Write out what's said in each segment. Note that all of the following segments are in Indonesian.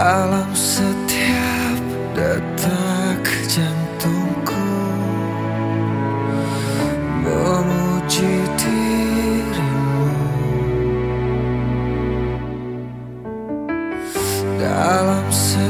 Dalam setiap detak jantungku Memuji dirimu. Dalam setiap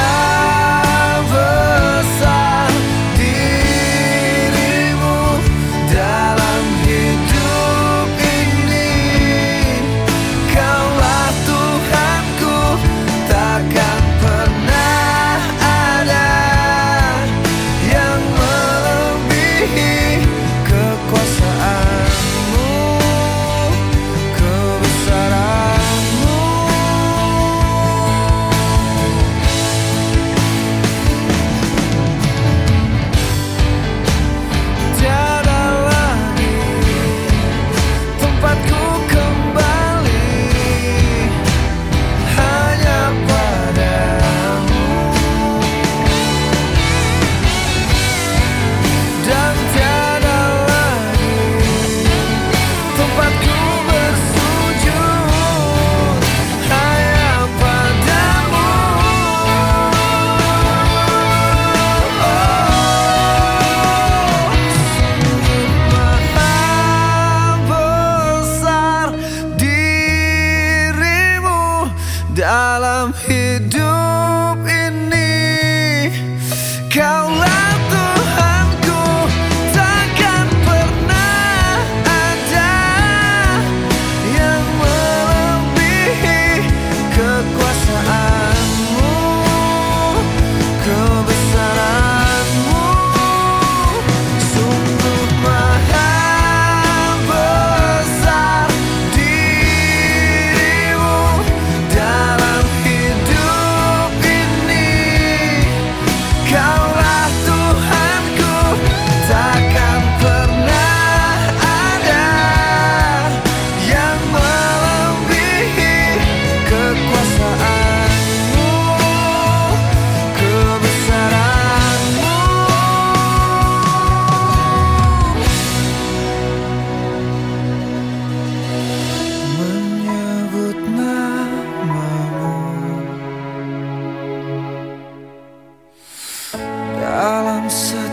answer